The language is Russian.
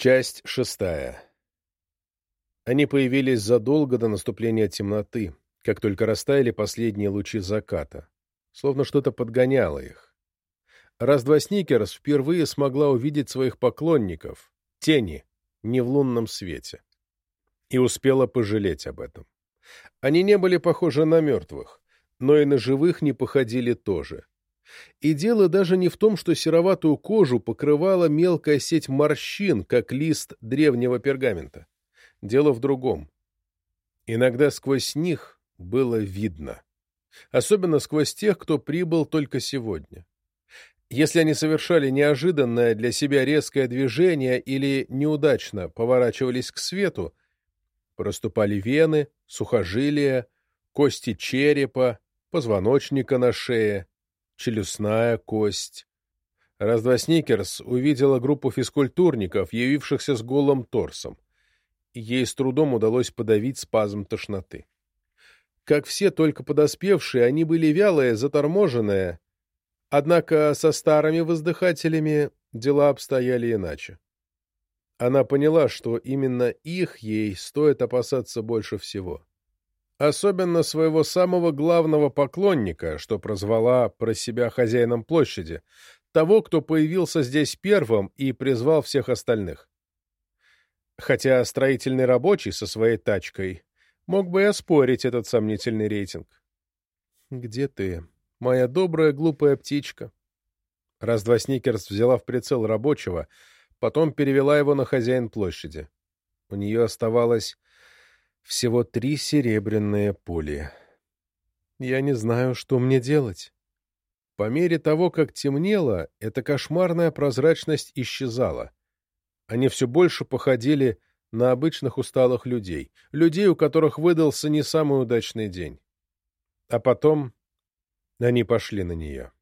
Часть шестая. Они появились задолго до наступления темноты, как только растаяли последние лучи заката, словно что-то подгоняло их. Раз-два Сникерс впервые смогла увидеть своих поклонников, тени, не в лунном свете, и успела пожалеть об этом. Они не были похожи на мертвых, но и на живых не походили тоже. И дело даже не в том, что сероватую кожу покрывала мелкая сеть морщин, как лист древнего пергамента. Дело в другом. Иногда сквозь них было видно. Особенно сквозь тех, кто прибыл только сегодня. Если они совершали неожиданное для себя резкое движение или неудачно поворачивались к свету, проступали вены, сухожилия, кости черепа, позвоночника на шее, челюстная кость. Раз-два Сникерс увидела группу физкультурников, явившихся с голым торсом. Ей с трудом удалось подавить спазм тошноты. Как все только подоспевшие, они были вялые, заторможенные, однако со старыми воздыхателями дела обстояли иначе. Она поняла, что именно их ей стоит опасаться больше всего. Особенно своего самого главного поклонника, что прозвала про себя хозяином площади, того, кто появился здесь первым и призвал всех остальных. Хотя строительный рабочий со своей тачкой мог бы и оспорить этот сомнительный рейтинг. «Где ты, моя добрая глупая птичка?» Раз-два Сникерс взяла в прицел рабочего, потом перевела его на хозяин площади. У нее оставалось всего три серебряные пули. Я не знаю, что мне делать. По мере того, как темнело, эта кошмарная прозрачность исчезала. Они все больше походили на обычных усталых людей, людей, у которых выдался не самый удачный день. А потом они пошли на нее.